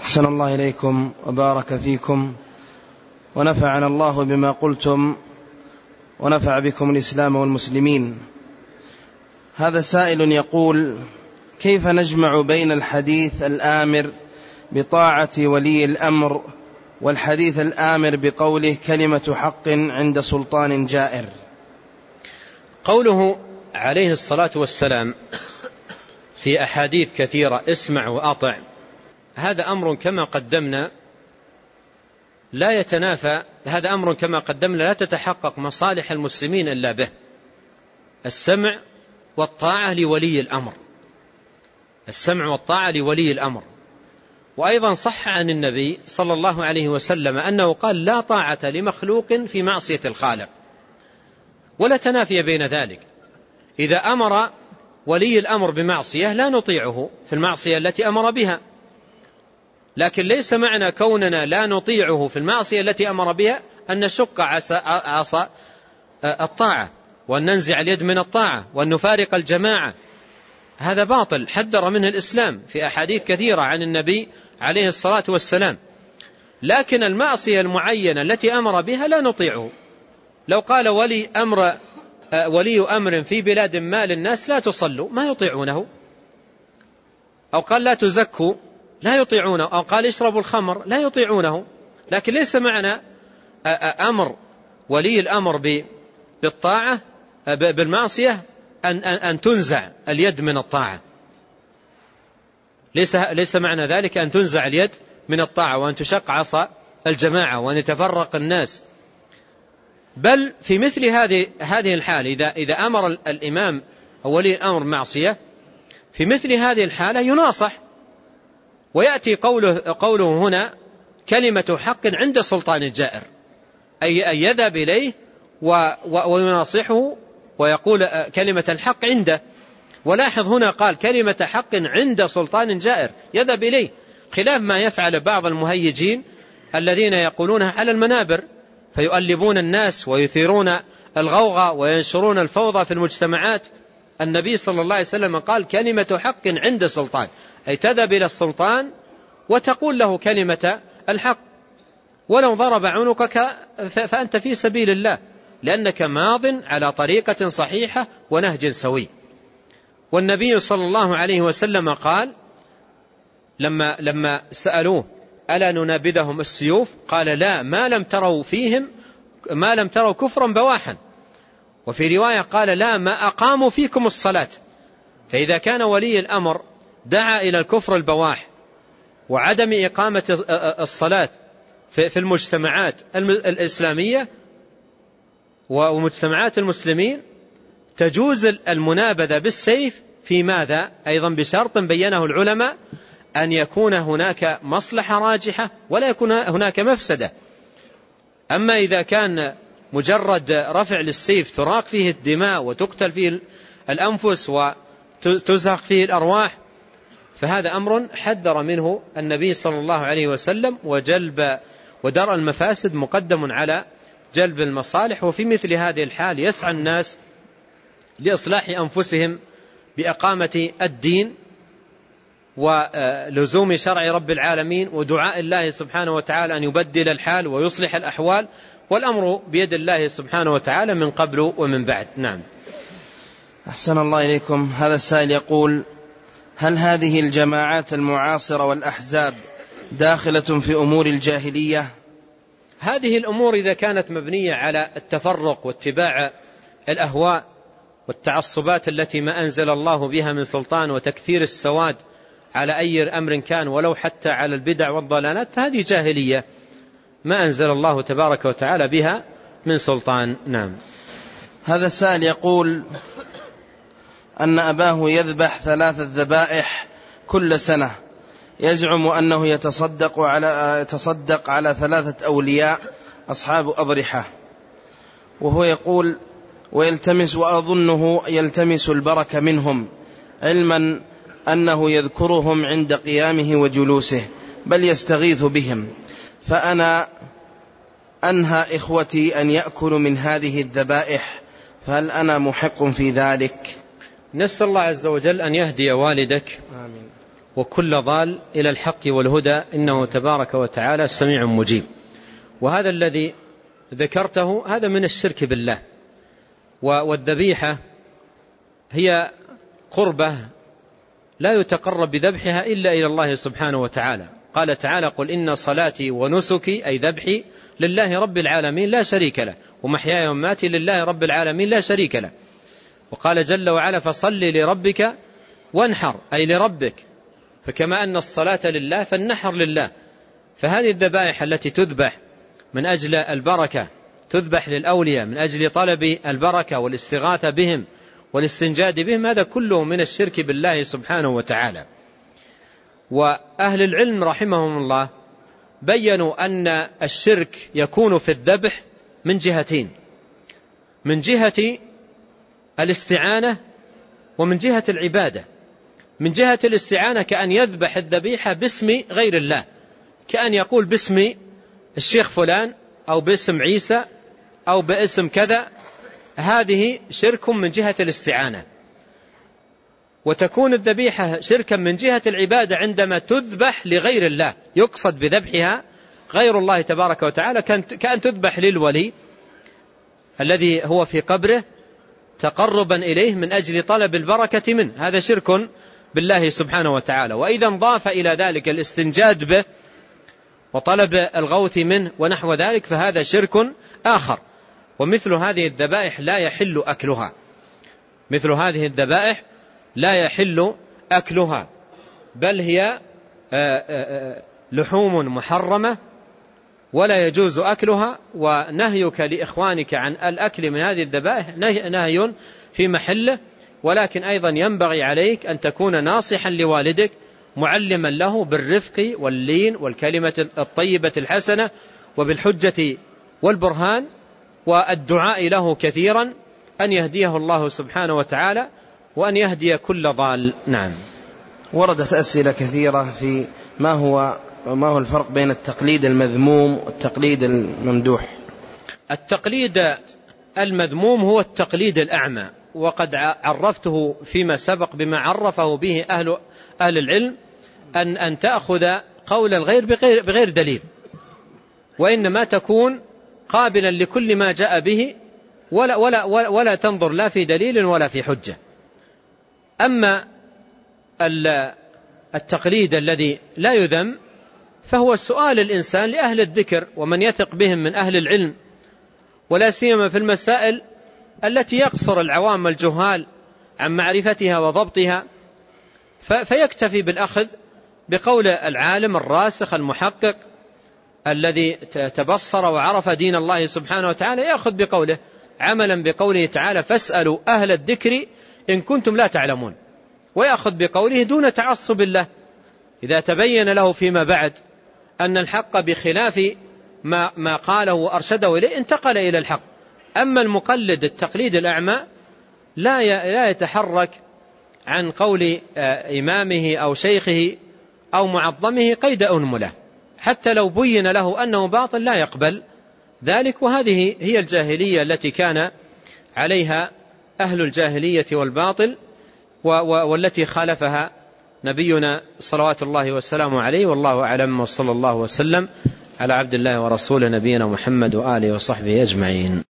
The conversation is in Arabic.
أحسن الله إليكم وبارك فيكم ونفعنا الله بما قلتم ونفع بكم الإسلام والمسلمين. هذا سائل يقول كيف نجمع بين الحديث الآمر بطاعة ولي الأمر والحديث الآمر بقوله كلمة حق عند سلطان جائر؟ قوله عليه الصلاة والسلام في أحاديث كثيرة اسمع وأطع. هذا أمر كما قدمنا لا يتنافى هذا أمر كما قدمنا لا تتحقق مصالح المسلمين إلا به السمع والطاعة لولي الأمر السمع والطاعة لولي الأمر. وأيضا صح عن النبي صلى الله عليه وسلم أنه قال لا طاعة لمخلوق في معصية الخالق. ولا تنافي بين ذلك. إذا أمر ولي الأمر بمعصية لا نطيعه في المعصية التي أمر بها. لكن ليس معنى كوننا لا نطيعه في المعصية التي أمر بها أن نشق عصا الطاعة وأن ننزع اليد من الطاعة وأن نفارق الجماعة. هذا باطل حذر منه الإسلام في أحاديث كثيرة عن النبي عليه الصلاة والسلام. لكن المعصية المعينة التي أمر بها لا نطيعه. لو قال ولي أمر ولي أمر في بلاد ما للناس لا تصلوا ما يطيعونه. أو قال لا تزكوا لا يطيعونه. أو قال اشربوا الخمر. لا يطيعونه. لكن ليس معنى أمر ولي الأمر بالطاعة بالمعصية أن, أن تنزع اليد من الطاعة. ليس, ليس معنى ذلك أن تنزع اليد من الطاعة وأن تشق عصا الجماعة وأن يتفرق الناس. بل في مثل هذه هذه الحال إذا إذا أمر الإمام أو ولي الأمر معصية في مثل هذه الحالة يناصح. ويأتي قوله, قوله هنا كلمة حق عند سلطان الجائر. أي أن يذهب إليه ويناصحه ويقول كلمة الحق عنده. ولاحظ هنا قال كلمة حق عند سلطان جائر يذهب إليه. خلاف ما يفعل بعض المهيجين الذين يقولونها على المنابر. فيؤلبون الناس ويثيرون الغوغة وينشرون الفوضى في المجتمعات. النبي صلى الله عليه وسلم قال كلمة حق عند سلطان. أي تذهب إلى السلطان وتقول له كلمة الحق. ولو ضرب عنقك فأنت في سبيل الله لأنك ماض على طريقة صحيحة ونهج سوي. والنبي صلى الله عليه وسلم قال لما, لما سألوه ألا ننابذهم السيوف؟ قال لا ما لم تروا فيهم ما لم تروا كفرا بواحا. وفي رواية قال لا ما أقاموا فيكم الصلاة. فإذا كان ولي الأمر دعا إلى الكفر البواح وعدم إقامة الصلاة في المجتمعات الإسلامية ومجتمعات المسلمين تجوز المنابذة بالسيف في ماذا؟ أيضا بشرط بينه العلماء أن يكون هناك مصلحة راجحة ولا يكون هناك مفسدة. أما إذا كان مجرد رفع للسيف تراق فيه الدماء وتقتل فيه الأنفس وتزهق فيه الأرواح فهذا أمر حذر منه النبي صلى الله عليه وسلم وجلب ودرء المفاسد مقدم على جلب المصالح وفي مثل هذه الحال يسعى الناس لإصلاح أنفسهم بأقامة الدين ولزوم شرع رب العالمين ودعاء الله سبحانه وتعالى أن يبدل الحال ويصلح الأحوال والأمر بيد الله سبحانه وتعالى من قبل ومن بعد. نعم. أحسن الله إليكم. هذا السائل يقول هل هذه الجماعات المعاصرة والأحزاب داخلة في أمور الجاهلية؟ هذه الأمور إذا كانت مبنية على التفرق واتباع الأهواء والتعصبات التي ما أنزل الله بها من سلطان وتكثير السواد على أي أمر كان ولو حتى على البدع والضلالات فهذه جاهلية ما أنزل الله تبارك وتعالى بها من سلطان. نعم. هذا السائل يقول أن أباه يذبح ثلاثة ذبائح كل سنة. يزعم أنه يتصدق على, يتصدق على ثلاثة أولياء أصحاب أضرحة. وهو يقول ويلتمس وأظنه يلتمس البركة منهم علما أنه يذكرهم عند قيامه وجلوسه بل يستغيث بهم. فأنا أنهى إخوتي أن يأكلوا من هذه الذبائح فهل أنا محق في ذلك؟ نسأل الله عز وجل أن يهدي والدك آمين. وكل ضال إلى الحق والهدى إنه تبارك وتعالى سميع مجيب. وهذا الذي ذكرته هذا من الشرك بالله. والذبيحة هي قربة لا يتقرب بذبحها إلا إلى الله سبحانه وتعالى. قال تعالى قل إن صلاتي ونسكي أي ذبحي لله رب العالمين لا شريك له. ومحياي ومماتي لله رب العالمين لا شريك له. وقال جل وعلا فصل لربك وانحر أي لربك. فكما أن الصلاة لله فالنحر لله. فهذه الذبائح التي تذبح من أجل البركة تذبح للأولياء من أجل طلب البركة والاستغاثة بهم والاستنجاد بهم هذا كله من الشرك بالله سبحانه وتعالى. وأهل العلم رحمهم الله بينوا أن الشرك يكون في الذبح من جهتين. من جهة الاستعانة ومن جهة العبادة. من جهة الاستعانة كأن يذبح الذبيحة باسم غير الله. كأن يقول باسم الشيخ فلان أو باسم عيسى أو باسم كذا. هذه شرك من جهة الاستعانة. وتكون الذبيحة شركا من جهة العبادة عندما تذبح لغير الله. يقصد بذبحها غير الله تبارك وتعالى. كأن تذبح للولي الذي هو في قبره تقربا إليه من أجل طلب البركة منه. هذا شرك بالله سبحانه وتعالى. وإذا انضاف إلى ذلك الاستنجاد به وطلب الغوث منه ونحو ذلك فهذا شرك آخر. ومثل هذه الذبائح لا يحل أكلها. مثل هذه الذبائح لا يحل أكلها. بل هي آه، آه، آه، لحوم محرمة ولا يجوز أكلها ونهيك لإخوانك عن الأكل من هذه الذبائح. نهي في محله ولكن أيضا ينبغي عليك أن تكون ناصحا لوالدك معلما له بالرفق واللين والكلمة الطيبة الحسنة وبالحجة والبرهان والدعاء له كثيرا أن يهديه الله سبحانه وتعالى وأن يهدي كل ضال. نعم. وردت أسئلة كثيرة في ما هو ما هو الفرق بين التقليد المذموم والتقليد الممدوح؟ التقليد المذموم هو التقليد الأعمى وقد عرفته فيما سبق بما عرفه به أهل, أهل العلم أن, أن تأخذ قول الغير بغير, بغير دليل وإنما تكون قابلا لكل ما جاء به ولا, ولا, ولا, ولا تنظر لا في دليل ولا في حجة. أما التقليد الذي لا يذم فهو سؤال الإنسان لأهل الذكر ومن يثق بهم من أهل العلم ولا سيما في المسائل التي يقصر العوام الجهال عن معرفتها وضبطها فيكتفي بالأخذ بقول العالم الراسخ المحقق الذي تبصر وعرف دين الله سبحانه وتعالى يأخذ بقوله عملا بقوله تعالى فاسألوا أهل الذكر إن كنتم لا تعلمون. ويأخذ بقوله دون تعصب الله. إذا تبين له فيما بعد أن الحق بخلاف ما, ما قاله وأرشده إليه انتقل إلى الحق. أما المقلد التقليد الأعمى لا لا يتحرك عن قول آه، إمامه أو شيخه أو معظمه قيد أنملة. حتى لو بين له أنه باطل لا يقبل. ذلك وهذه هي الجاهلية التي كان عليها أهل الجاهلية والباطل. والتي خالفها نبينا صلوات الله وسلامه عليه والله أعلم وصلى الله وسلم على عبد الله ورسوله نبينا محمد وآله وصحبه أجمعين.